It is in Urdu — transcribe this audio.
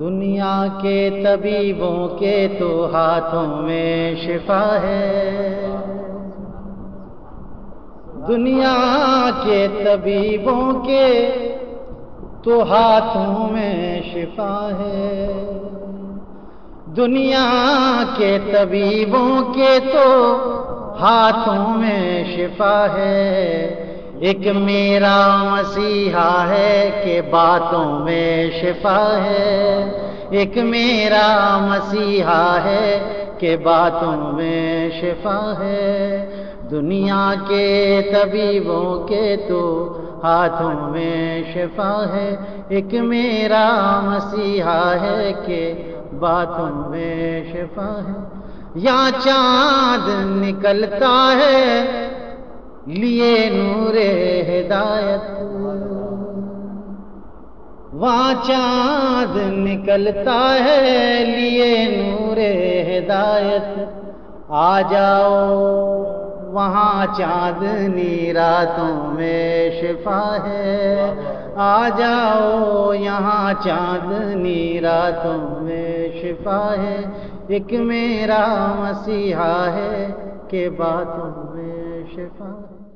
دنیا کے طبیبوں کے تو ہاتھوں میں شفا ہے۔ دنیا کے طبیبوں کے تو ہاتھوں میں شفا ہے۔ دنیا کے طبیبوں کے تو ہاتھوں میں شفا ہے۔ ایک میرا مسیحا ہے کہ باتوں میں شفا ہے۔ ایک میرا مسیحا ہے کہ باتوں میں شفا ہے۔ دنیا کے طبیبوں کے تو ہاتھوں میں شفا ہے۔ ایک میرا مسیحا ہے کہ باتوں میں شفا ہے۔ یا چاند نکلتا ہے۔ لیے نور ہدایت۔ وہاں چاند نکلتا ہے، لیے نور ہدایت۔ آ جاؤ، وہاں چاندنی راتوں میں شفا ہے۔ آ جاؤ، یہاں چاندنی راتوں میں شفا ہے۔ ایک میرا مسیحا ہے کہ باتوں میں شفاعتك